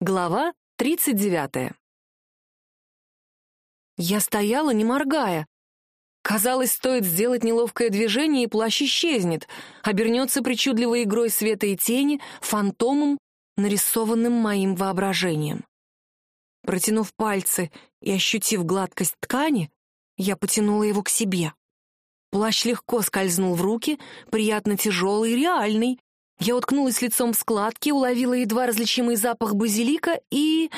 Глава 39. Я стояла, не моргая. Казалось, стоит сделать неловкое движение, и плащ исчезнет, обернется причудливой игрой света и тени, фантомом, нарисованным моим воображением. Протянув пальцы и ощутив гладкость ткани, я потянула его к себе. Плащ легко скользнул в руки, приятно тяжелый и реальный, я уткнулась лицом в складки, уловила едва различимый запах базилика и...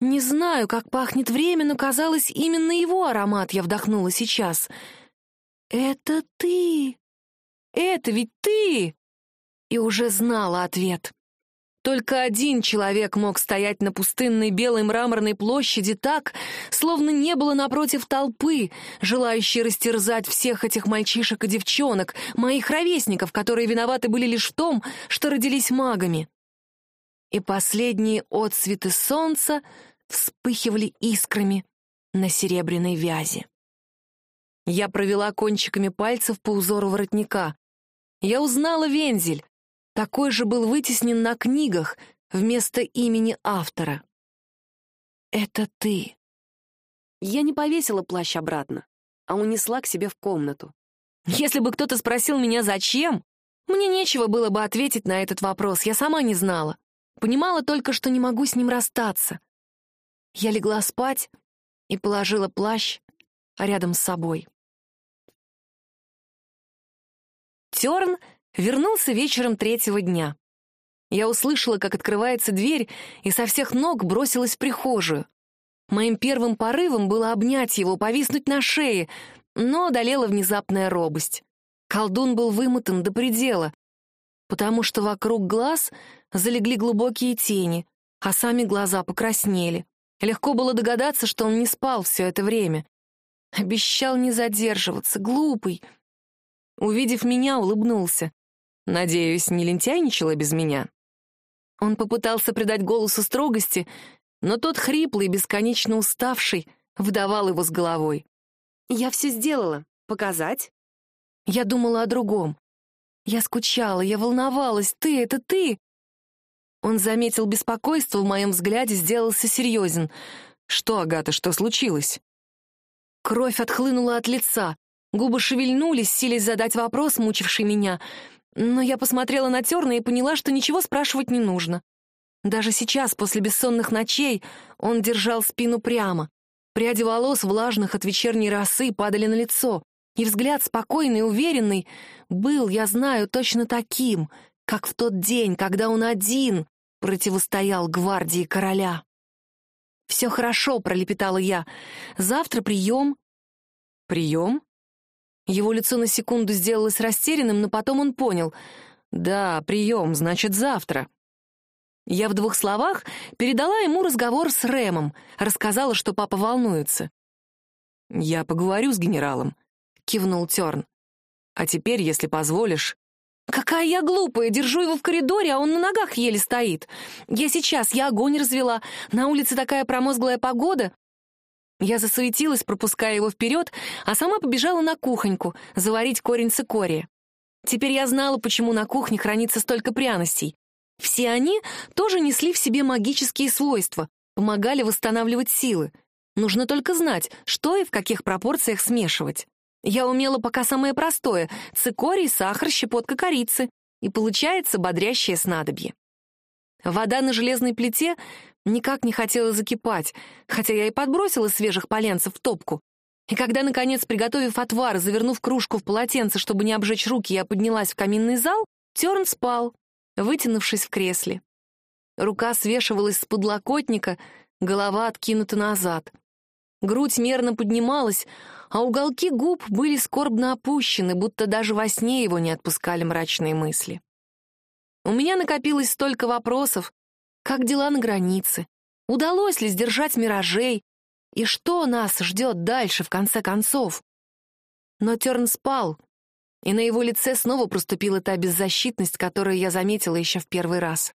Не знаю, как пахнет время, но, казалось, именно его аромат я вдохнула сейчас. «Это ты! Это ведь ты!» И уже знала ответ. Только один человек мог стоять на пустынной белой мраморной площади так, словно не было напротив толпы, желающей растерзать всех этих мальчишек и девчонок, моих ровесников, которые виноваты были лишь в том, что родились магами. И последние отсветы солнца вспыхивали искрами на серебряной вязи. Я провела кончиками пальцев по узору воротника. Я узнала вензель, такой же был вытеснен на книгах вместо имени автора. «Это ты». Я не повесила плащ обратно, а унесла к себе в комнату. Если бы кто-то спросил меня, зачем, мне нечего было бы ответить на этот вопрос, я сама не знала. Понимала только, что не могу с ним расстаться. Я легла спать и положила плащ рядом с собой. Терн Вернулся вечером третьего дня. Я услышала, как открывается дверь, и со всех ног бросилась в прихожую. Моим первым порывом было обнять его, повиснуть на шее, но одолела внезапная робость. Колдун был вымотан до предела, потому что вокруг глаз залегли глубокие тени, а сами глаза покраснели. Легко было догадаться, что он не спал все это время. Обещал не задерживаться, глупый. Увидев меня, улыбнулся. Надеюсь, не лентяйничала без меня?» Он попытался придать голосу строгости, но тот хриплый, бесконечно уставший, вдавал его с головой. «Я все сделала. Показать?» Я думала о другом. Я скучала, я волновалась. Ты — это ты! Он заметил беспокойство в моем взгляде, сделался серьезен. «Что, Агата, что случилось?» Кровь отхлынула от лица. Губы шевельнулись, силясь задать вопрос, мучивший меня. Но я посмотрела на Терна и поняла, что ничего спрашивать не нужно. Даже сейчас, после бессонных ночей, он держал спину прямо. Пряди волос, влажных от вечерней росы, падали на лицо. И взгляд спокойный, уверенный, был, я знаю, точно таким, как в тот день, когда он один противостоял гвардии короля. «Все хорошо», — пролепетала я. «Завтра прием». «Прием?» Его лицо на секунду сделалось растерянным, но потом он понял. «Да, прием, значит, завтра». Я в двух словах передала ему разговор с Рэмом, рассказала, что папа волнуется. «Я поговорю с генералом», — кивнул Терн. «А теперь, если позволишь...» «Какая я глупая! Держу его в коридоре, а он на ногах еле стоит. Я сейчас, я огонь развела. На улице такая промозглая погода. Я засуетилась, пропуская его вперед, а сама побежала на кухоньку заварить корень цикория. Теперь я знала, почему на кухне хранится столько пряностей. Все они тоже несли в себе магические свойства, помогали восстанавливать силы. Нужно только знать, что и в каких пропорциях смешивать. Я умела пока самое простое — цикорий, сахар, щепотка корицы, и получается бодрящее снадобье. Вода на железной плите никак не хотела закипать, хотя я и подбросила свежих поленцев в топку. И когда, наконец, приготовив отвар, завернув кружку в полотенце, чтобы не обжечь руки, я поднялась в каминный зал, Терн спал, вытянувшись в кресле. Рука свешивалась с подлокотника, голова откинута назад. Грудь мерно поднималась, а уголки губ были скорбно опущены, будто даже во сне его не отпускали мрачные мысли. У меня накопилось столько вопросов. Как дела на границе? Удалось ли сдержать миражей? И что нас ждет дальше, в конце концов? Но Терн спал, и на его лице снова проступила та беззащитность, которую я заметила еще в первый раз.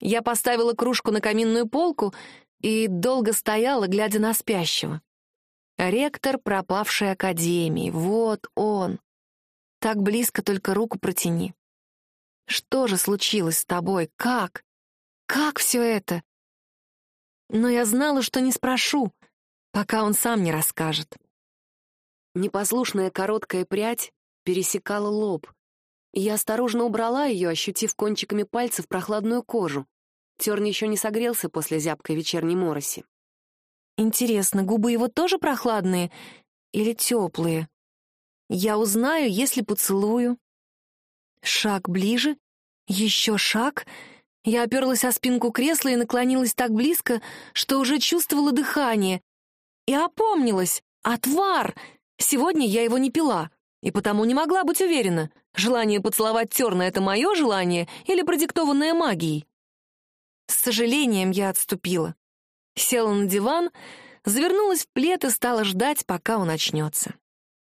Я поставила кружку на каминную полку и долго стояла, глядя на спящего. Ректор пропавшей академии, вот он. Так близко только руку протяни. Что же случилось с тобой? Как? Как все это? Но я знала, что не спрошу, пока он сам не расскажет. Непослушная короткая прядь пересекала лоб, я осторожно убрала ее, ощутив кончиками пальцев прохладную кожу. Терн еще не согрелся после зябкой вечерней мороси. Интересно, губы его тоже прохладные или теплые? Я узнаю, если поцелую. Шаг ближе, еще шаг. Я оперлась о спинку кресла и наклонилась так близко, что уже чувствовала дыхание. И опомнилась. Отвар! Сегодня я его не пила, и потому не могла быть уверена, желание поцеловать терна — это мое желание или продиктованное магией. С сожалением я отступила. Села на диван, завернулась в плед и стала ждать, пока он очнется.